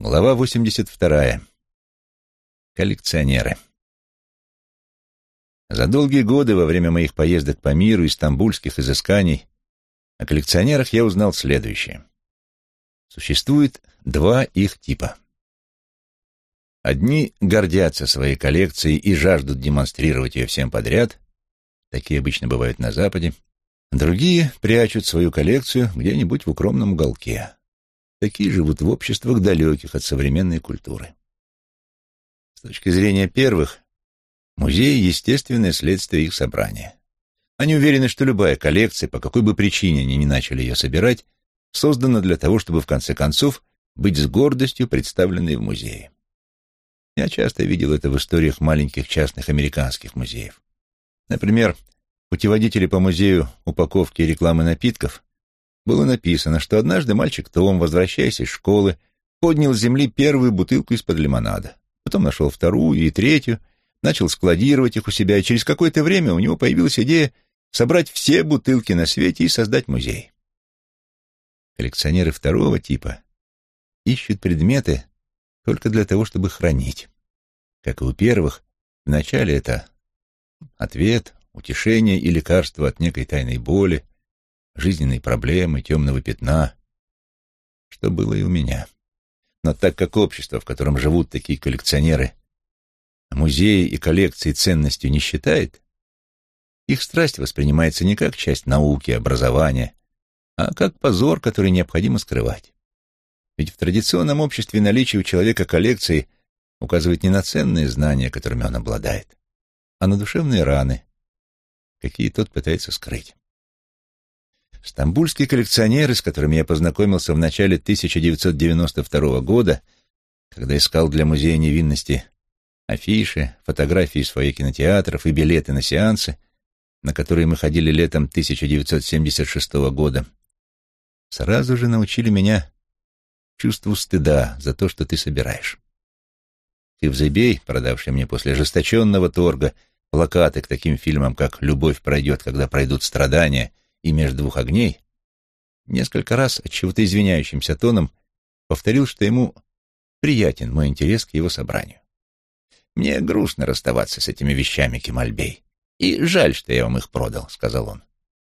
Глава 82. Коллекционеры. За долгие годы во время моих поездок по миру и стамбульских изысканий о коллекционерах я узнал следующее. Существует два их типа. Одни гордятся своей коллекцией и жаждут демонстрировать ее всем подряд, такие обычно бывают на Западе, другие прячут свою коллекцию где-нибудь в укромном уголке такие живут в обществах, далеких от современной культуры. С точки зрения первых, музей — естественное следствие их собрания. Они уверены, что любая коллекция, по какой бы причине они ни начали ее собирать, создана для того, чтобы в конце концов быть с гордостью представленной в музее. Я часто видел это в историях маленьких частных американских музеев. Например, путеводители по музею упаковки и рекламы напитков было написано, что однажды мальчик Том, возвращаясь из школы, поднял с земли первую бутылку из-под лимонада. Потом нашел вторую и третью, начал складировать их у себя, и через какое-то время у него появилась идея собрать все бутылки на свете и создать музей. Коллекционеры второго типа ищут предметы только для того, чтобы хранить. Как и у первых, вначале это ответ, утешение и лекарство от некой тайной боли, жизненной проблемы, темного пятна, что было и у меня. Но так как общество, в котором живут такие коллекционеры, музеи и коллекции ценностью не считает, их страсть воспринимается не как часть науки, образования, а как позор, который необходимо скрывать. Ведь в традиционном обществе наличие у человека коллекции указывает не на ценные знания, которыми он обладает, а на душевные раны, какие тот пытается скрыть. Стамбульские коллекционеры, с которыми я познакомился в начале 1992 года, когда искал для Музея невинности афиши, фотографии из фойе кинотеатров и билеты на сеансы, на которые мы ходили летом 1976 года, сразу же научили меня чувству стыда за то, что ты собираешь. Хивзебей, продавший мне после ожесточенного торга плакаты к таким фильмам, как «Любовь пройдет, когда пройдут страдания», и между двух огней, несколько раз от чего-то извиняющимся тоном повторил, что ему приятен мой интерес к его собранию. «Мне грустно расставаться с этими вещами, Кемальбей, и жаль, что я вам их продал», — сказал он.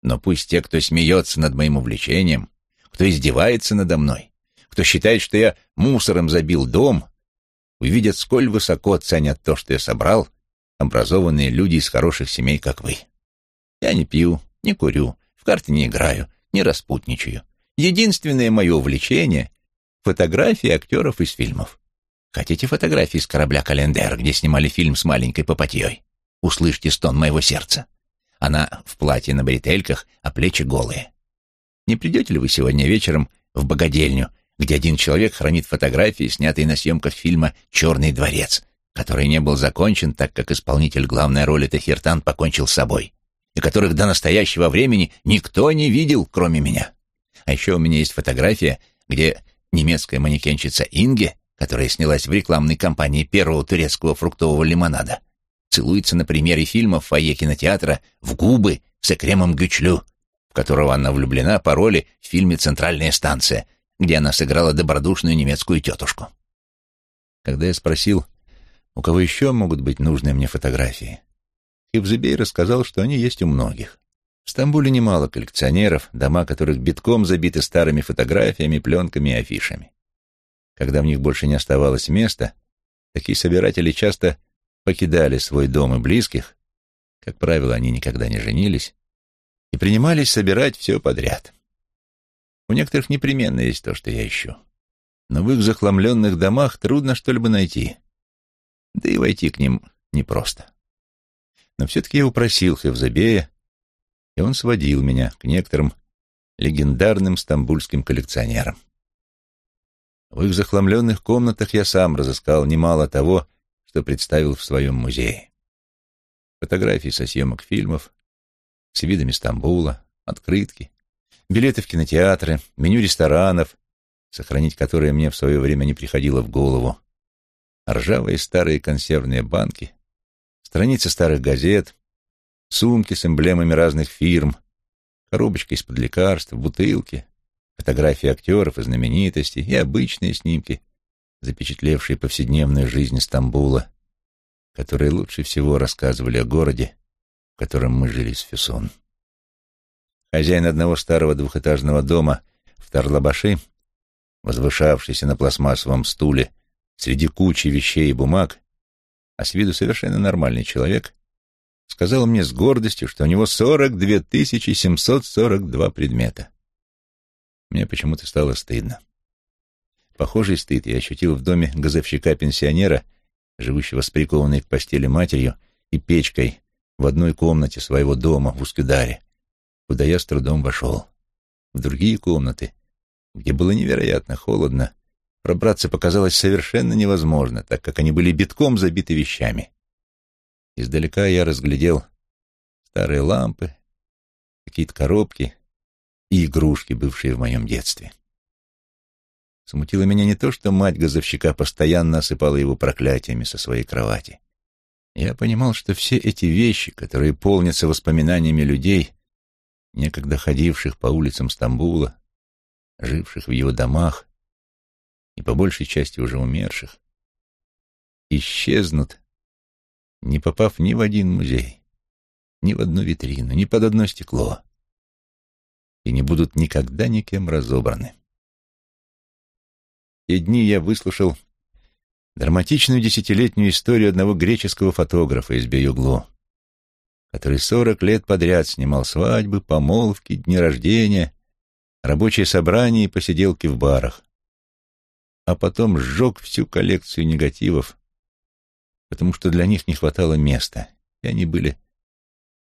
«Но пусть те, кто смеется над моим увлечением, кто издевается надо мной, кто считает, что я мусором забил дом, увидят, сколь высоко ценят то, что я собрал, образованные люди из хороших семей, как вы. Я не пью, не курю, в карты не играю, не распутничаю. Единственное мое увлечение — фотографии актеров из фильмов. Хотите фотографии с корабля «Календер», где снимали фильм с маленькой попотьей? Услышьте стон моего сердца. Она в платье на бретельках, а плечи голые. Не придете ли вы сегодня вечером в богадельню, где один человек хранит фотографии, снятые на съемках фильма «Черный дворец», который не был закончен, так как исполнитель главной роли Тахиртан покончил с собой? И которых до настоящего времени никто не видел, кроме меня. А еще у меня есть фотография, где немецкая манекенщица Инге, которая снялась в рекламной кампании первого турецкого фруктового лимонада, целуется на примере фильма в фойе кинотеатра «В губы» с Экремом Гючлю, в которого она влюблена по роли в фильме «Центральная станция», где она сыграла добродушную немецкую тетушку. Когда я спросил, у кого еще могут быть нужные мне фотографии, Хивзебей рассказал, что они есть у многих. В Стамбуле немало коллекционеров, дома которых битком забиты старыми фотографиями, пленками и афишами. Когда в них больше не оставалось места, такие собиратели часто покидали свой дом и близких, как правило, они никогда не женились, и принимались собирать все подряд. У некоторых непременно есть то, что я ищу. Но в их захламленных домах трудно что-либо найти. Да и войти к ним непросто. Но все-таки я упросил Хевзабея, и он сводил меня к некоторым легендарным стамбульским коллекционерам. В их захламленных комнатах я сам разыскал немало того, что представил в своем музее. Фотографии со съемок фильмов, с видами Стамбула, открытки, билеты в кинотеатры, меню ресторанов, сохранить которые мне в свое время не приходило в голову, ржавые старые консервные банки, страницы старых газет, сумки с эмблемами разных фирм, коробочка из-под лекарств, бутылки, фотографии актеров и знаменитостей и обычные снимки запечатлевшие повседневную жизнь Стамбула, которые лучше всего рассказывали о городе, в котором мы жили с Фюсон. Хозяин одного старого двухэтажного дома в Тарлабаши, возвышавшийся на пластмассовом стуле среди кучи вещей и бумаг, а с виду совершенно нормальный человек, сказал мне с гордостью, что у него 42 742 предмета. Мне почему-то стало стыдно. Похожий стыд я ощутил в доме газовщика-пенсионера, живущего с прикованной к постели матерью и печкой в одной комнате своего дома в Ускюдаре, куда я с трудом вошел. В другие комнаты, где было невероятно холодно, пробраться показалось совершенно невозможно, так как они были битком забиты вещами. Издалека я разглядел старые лампы, какие-то коробки и игрушки, бывшие в моем детстве. Смутило меня не то, что мать газовщика постоянно осыпала его проклятиями со своей кровати. Я понимал, что все эти вещи, которые полнятся воспоминаниями людей, некогда ходивших по улицам Стамбула, живших в его домах и по большей части уже умерших, исчезнут, не попав ни в один музей, ни в одну витрину, ни под одно стекло, и не будут никогда никем разобраны. Те дни я выслушал драматичную десятилетнюю историю одного греческого фотографа из Беюглу, который сорок лет подряд снимал свадьбы, помолвки, дни рождения, рабочие собрания и посиделки в барах, а потом сжег всю коллекцию негативов, потому что для них не хватало места, и они были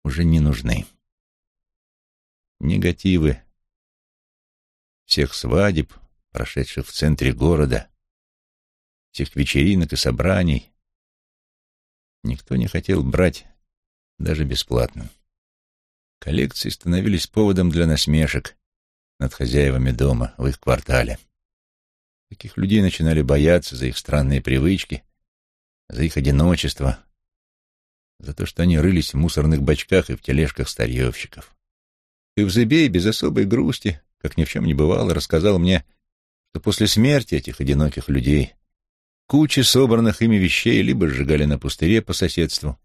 уже не нужны. Негативы всех свадеб, прошедших в центре города, всех вечеринок и собраний, никто не хотел брать даже бесплатно. Коллекции становились поводом для насмешек над хозяевами дома в их квартале. Таких людей начинали бояться за их странные привычки, за их одиночество, за то, что они рылись в мусорных бачках и в тележках старьевщиков. И в Зыбей без особой грусти, как ни в чем не бывало, рассказал мне что после смерти этих одиноких людей кучи собранных ими вещей либо сжигали на пустыре по соседству,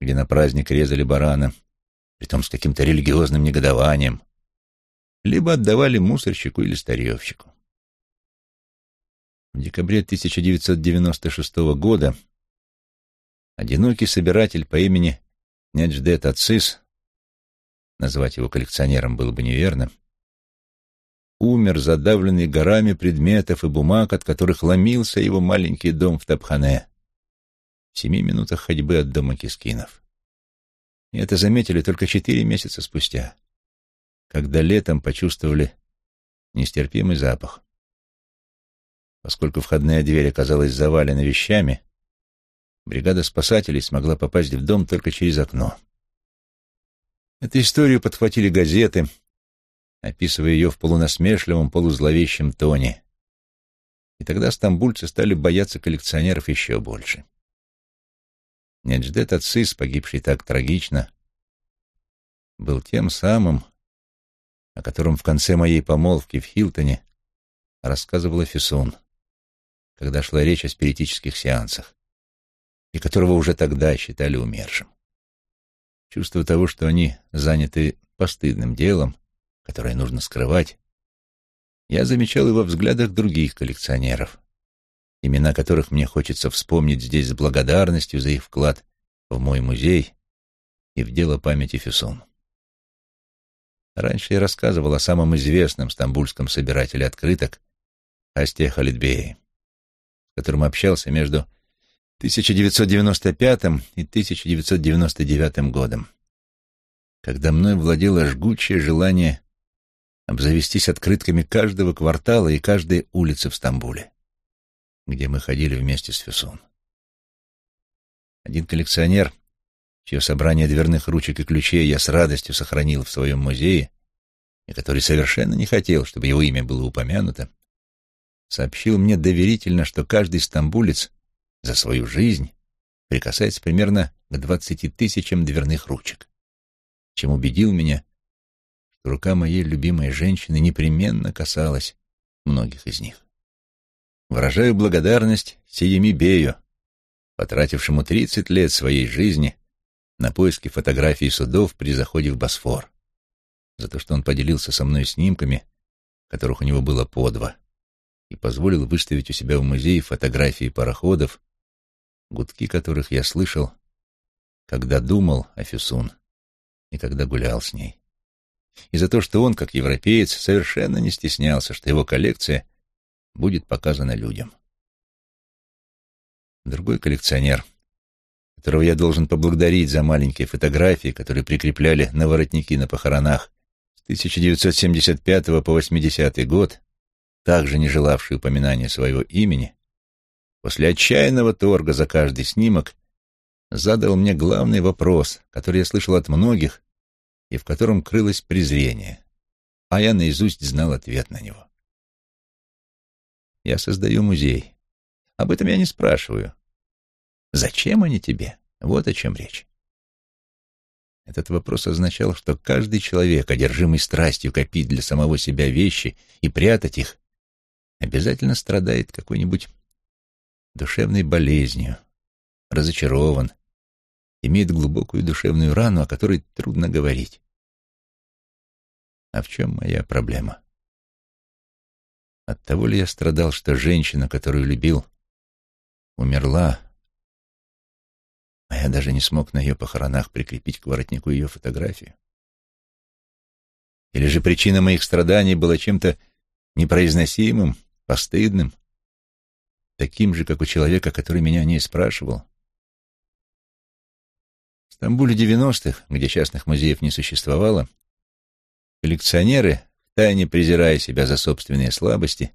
где на праздник резали барана, притом с каким-то религиозным негодованием, либо отдавали мусорщику или старьевщику. В декабре 1996 года одинокий собиратель по имени Недждет Ацис, назвать его коллекционером было бы неверно, умер, задавленный горами предметов и бумаг, от которых ломился его маленький дом в Тапхане, в семи минутах ходьбы от дома Кискинов. И это заметили только четыре месяца спустя, когда летом почувствовали нестерпимый запах. Поскольку входная дверь оказалась завалена вещами, бригада спасателей смогла попасть в дом только через окно. Эту историю подхватили газеты, описывая ее в полунасмешливом, полузловещем тоне. И тогда стамбульцы стали бояться коллекционеров еще больше. Недждет Ацис, погибший так трагично, был тем самым, о котором в конце моей помолвки в Хилтоне рассказывала Фисун, когда шла речь о спиритических сеансах, и которого уже тогда считали умершим. Чувство того, что они заняты постыдным делом, которое нужно скрывать, я замечал его во взглядах других коллекционеров, имена которых мне хочется вспомнить здесь с благодарностью за их вклад в мой музей и в дело памяти Фюсон. Раньше я рассказывал о самом известном стамбульском собирателе открыток Асте Халидбее, которым общался между 1995 и 1999 годом, когда мной владело жгучее желание обзавестись открытками каждого квартала и каждой улицы в Стамбуле, где мы ходили вместе с Фюсун. Один коллекционер, чье собрание дверных ручек и ключей я с радостью сохранил в своем музее, и который совершенно не хотел, чтобы его имя было упомянуто, сообщил мне доверительно, что каждый стамбулец за свою жизнь прикасается примерно к двадцати тысячам дверных ручек, чем убедил меня, рука моей любимой женщины непременно касалась многих из них. Выражаю благодарность Сиеми Бею, потратившему 30 лет своей жизни на поиски фотографий судов при заходе в Босфор, за то, что он поделился со мной снимками, которых у него было по два, и позволил выставить у себя в музее фотографии пароходов, гудки которых я слышал, когда думал о Фюсун и когда гулял с ней. И за то, что он, как европеец, совершенно не стеснялся, что его коллекция будет показана людям. Другой коллекционер, которого я должен поблагодарить за маленькие фотографии, которые прикрепляли на воротники на похоронах с 1975 по 80 год, также не желавший упоминания своего имени, после отчаянного торга за каждый снимок задал мне главный вопрос, который я слышал от многих и в котором крылось презрение, а я наизусть знал ответ на него. Я создаю музей. Об этом я не спрашиваю. Зачем они тебе? Вот о чем речь. Этот вопрос означал, что каждый человек, одержимый страстью копить для самого себя вещи и прятать их, обязательно страдает какой-нибудь душевной болезнью, разочарован, имеет глубокую душевную рану, о которой трудно говорить. А в чем моя проблема? От того ли я страдал, что женщина, которую любил, умерла, а я даже не смог на ее похоронах прикрепить к воротнику ее фотографию? Или же причина моих страданий была чем-то непроизносимым, постыдным, таким же, как у человека, который меня не спрашивал? В Стамбуле девяностых, где частных музеев не существовало, коллекционеры, втайне презирая себя за собственные слабости,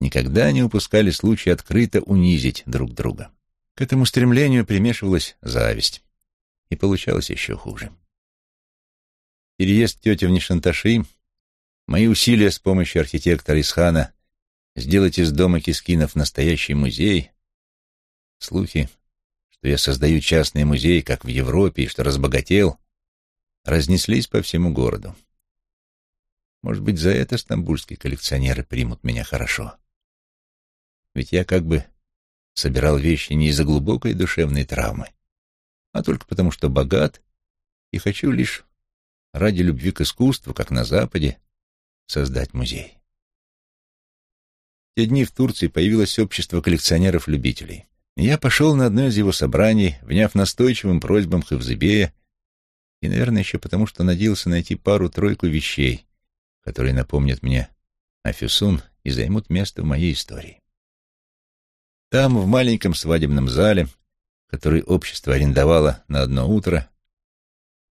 никогда не упускали случая открыто унизить друг друга. К этому стремлению примешивалась зависть, и получалось еще хуже. Переезд тети в Нишанташи, мои усилия с помощью архитектора Исхана сделать из дома Кискинов настоящий музей, слухи, что я создаю частный музей, как в Европе, и что разбогател, разнеслись по всему городу. Может быть, за это стамбульские коллекционеры примут меня хорошо. Ведь я как бы собирал вещи не из-за глубокой душевной травмы, а только потому, что богат и хочу лишь ради любви к искусству, как на Западе, создать музей. Те дни в Турции появилось общество коллекционеров-любителей. Я пошел на одно из его собраний, вняв настойчивым просьбам Хавзебея, и, наверное, еще потому, что надеялся найти пару-тройку вещей, которые напомнят мне о Фюсун и займут место в моей истории. Там, в маленьком свадебном зале, который общество арендовало на одно утро,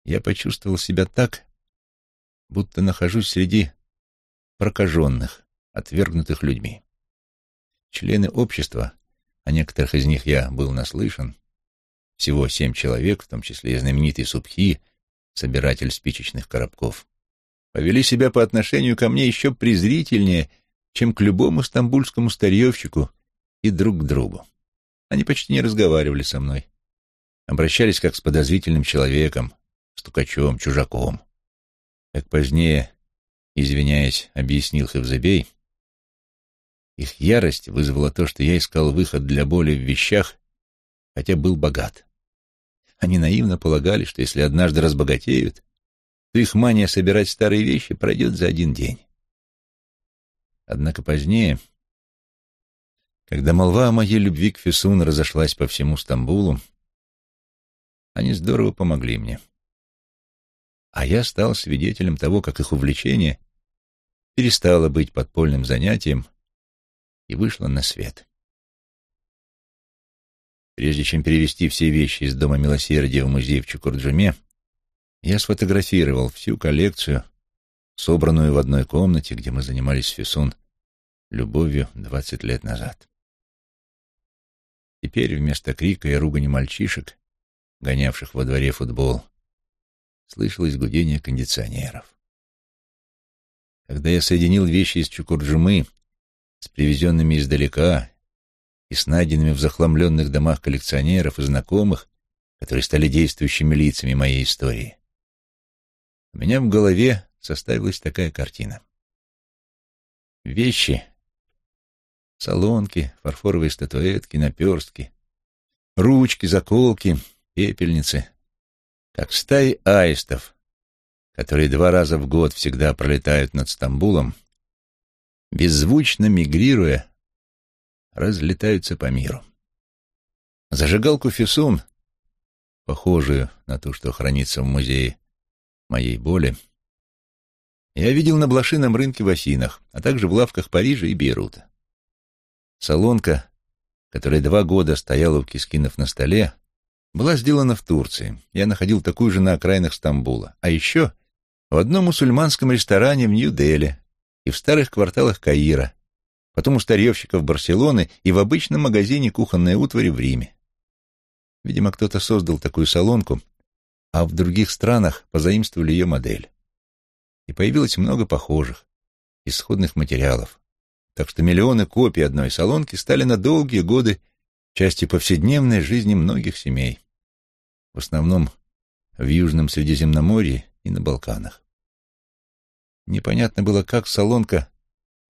я почувствовал себя так, будто нахожусь среди прокаженных, отвергнутых людьми. Члены общества, о некоторых из них я был наслышан, всего семь человек, в том числе и знаменитый Субхи, собиратель спичечных коробков, повели себя по отношению ко мне еще презрительнее, чем к любому стамбульскому старьевщику и друг к другу. Они почти не разговаривали со мной. Обращались как с подозрительным человеком, стукачом, чужаком. Как позднее, извиняясь, объяснил Хевзебей, их ярость вызвала то, что я искал выход для боли в вещах, хотя был богат. Они наивно полагали, что если однажды разбогатеют, то их мания собирать старые вещи пройдет за один день. Однако позднее, когда молва о моей любви к Фесун разошлась по всему Стамбулу, они здорово помогли мне. А я стал свидетелем того, как их увлечение перестало быть подпольным занятием и вышло на свет. Прежде чем перевести все вещи из Дома Милосердия в музей в Чукурджуме, я сфотографировал всю коллекцию, собранную в одной комнате, где мы занимались Фисун любовью двадцать лет назад. Теперь вместо крика и ругани мальчишек, гонявших во дворе футбол, слышалось гудение кондиционеров. Когда я соединил вещи из Чукурджумы с привезенными издалека и с найденными в захламленных домах коллекционеров и знакомых, которые стали действующими лицами моей истории, у меня в голове составилась такая картина. Вещи, Солонки, фарфоровые статуэтки, наперстки, ручки, заколки, пепельницы, как стаи аистов, которые два раза в год всегда пролетают над Стамбулом, беззвучно мигрируя, разлетаются по миру. Зажигалку Фисун, похожую на ту, что хранится в музее моей боли, я видел на блошином рынке в Афинах, а также в лавках Парижа и Бейрута. Солонка, которая два года стояла у Кискинов на столе, была сделана в Турции. Я находил такую же на окраинах Стамбула. А еще в одном мусульманском ресторане в Нью-Дели и в старых кварталах Каира, потом у старьевщиков Барселоны и в обычном магазине кухонной утвари в Риме. Видимо, кто-то создал такую солонку, а в других странах позаимствовали ее модель. И появилось много похожих, исходных материалов. Так что миллионы копий одной солонки стали на долгие годы частью повседневной жизни многих семей. В основном в Южном Средиземноморье и на Балканах. Непонятно было, как солонка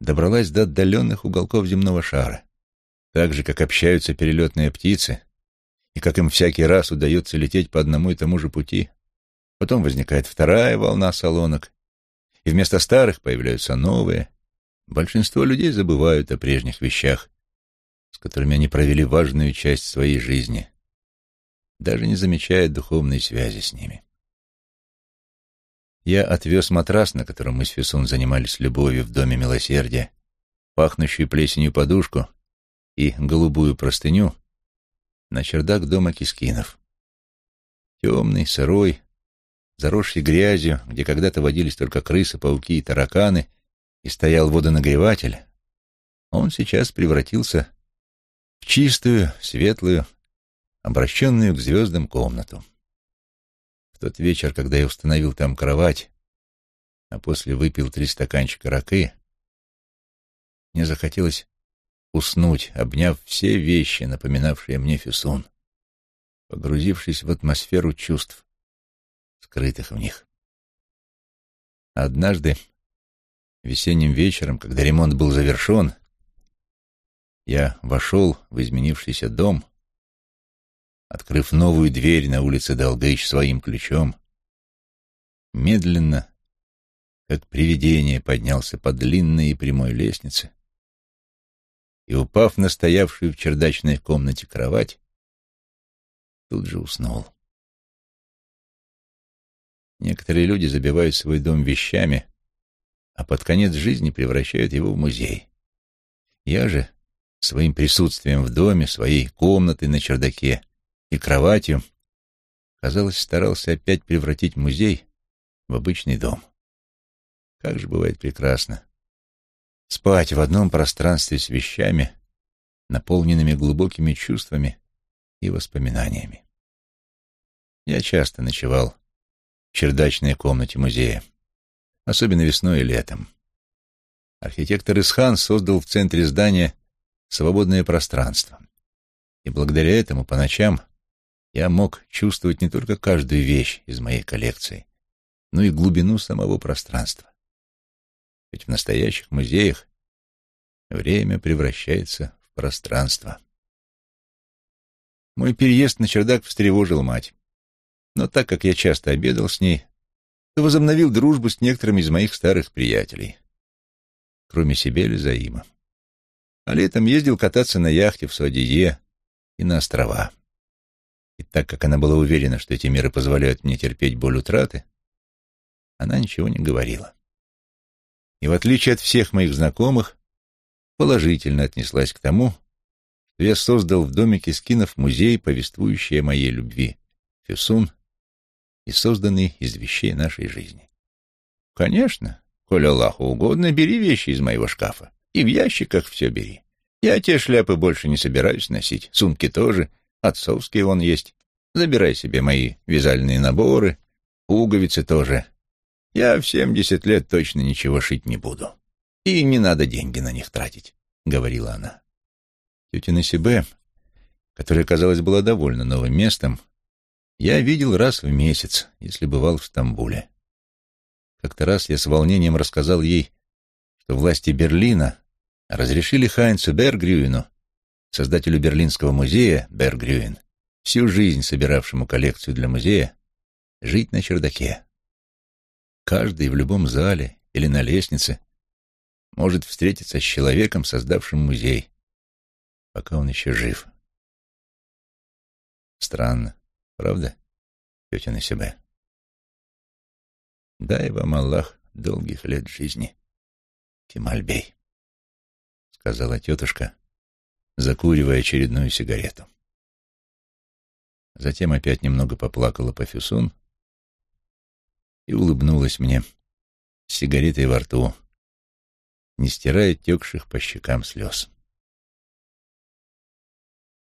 добралась до отдаленных уголков земного шара. Так же, как общаются перелетные птицы, и как им всякий раз удается лететь по одному и тому же пути. Потом возникает вторая волна солонок, и вместо старых появляются новые. Большинство людей забывают о прежних вещах, с которыми они провели важную часть своей жизни, даже не замечая духовной связи с ними. Я отвез матрас, на котором мы с Фюсун занимались любовью в Доме Милосердия, пахнущую плесенью подушку и голубую простыню на чердак дома Кискинов. Темный, сырой, заросший грязью, где когда-то водились только крысы, пауки и тараканы, и стоял водонагреватель, он сейчас превратился в чистую, светлую, обращенную к звездам комнату. В тот вечер, когда я установил там кровать, а после выпил три стаканчика ракы, мне захотелось уснуть, обняв все вещи, напоминавшие мне Фюсун, погрузившись в атмосферу чувств, скрытых в них. Однажды, весенним вечером, когда ремонт был завершен, я вошел в изменившийся дом, открыв новую дверь на улице Долгыч своим ключом, медленно, как привидение, поднялся по длинной и прямой лестнице и, упав на стоявшую в чердачной комнате кровать, тут же уснул. Некоторые люди забивают свой дом вещами, а под конец жизни превращают его в музей. Я же своим присутствием в доме, своей комнатой на чердаке и кроватью, казалось, старался опять превратить музей в обычный дом. Как же бывает прекрасно спать в одном пространстве с вещами, наполненными глубокими чувствами и воспоминаниями. Я часто ночевал в чердачной комнате музея, особенно весной и летом. Архитектор Исхан создал в центре здания свободное пространство. И благодаря этому по ночам я мог чувствовать не только каждую вещь из моей коллекции, но и глубину самого пространства. Ведь в настоящих музеях время превращается в пространство. Мой переезд на чердак встревожил мать. Но так как я часто обедал с ней, то возобновил дружбу с некоторыми из моих старых приятелей, кроме Сибели Заима а летом ездил кататься на яхте в Суадие и на острова. И так как она была уверена, что эти меры позволяют мне терпеть боль утраты, она ничего не говорила. И в отличие от всех моих знакомых, положительно отнеслась к тому, что я создал в доме Кескинов музей, повествующий о моей любви, Фюсун, и созданный из вещей нашей жизни. Конечно, коль Аллаху угодно, бери вещи из моего шкафа. И в ящиках все бери. Я те шляпы больше не собираюсь носить. Сумки тоже. Отцовские вон есть. Забирай себе мои вязальные наборы. Пуговицы тоже. Я в семьдесят лет точно ничего шить не буду. И не надо деньги на них тратить, — говорила она. Тетя Насибе, которая, казалось, была довольна новым местом, я видел раз в месяц, если бывал в Стамбуле. Как-то раз я с волнением рассказал ей, что власти Берлина разрешили Хайнцу Бергрюину, создателю Берлинского музея Бергрюин, всю жизнь собиравшему коллекцию для музея, жить на чердаке. Каждый в любом зале или на лестнице может встретиться с человеком, создавшим музей, пока он еще жив. Странно, правда, тетя на себя? Дай вам Аллах долгих лет жизни, Кемальбей, сказала тетушка, закуривая очередную сигарету. Затем опять немного поплакала по Фюсун и улыбнулась мне с сигаретой во рту, не стирая текших по щекам слез.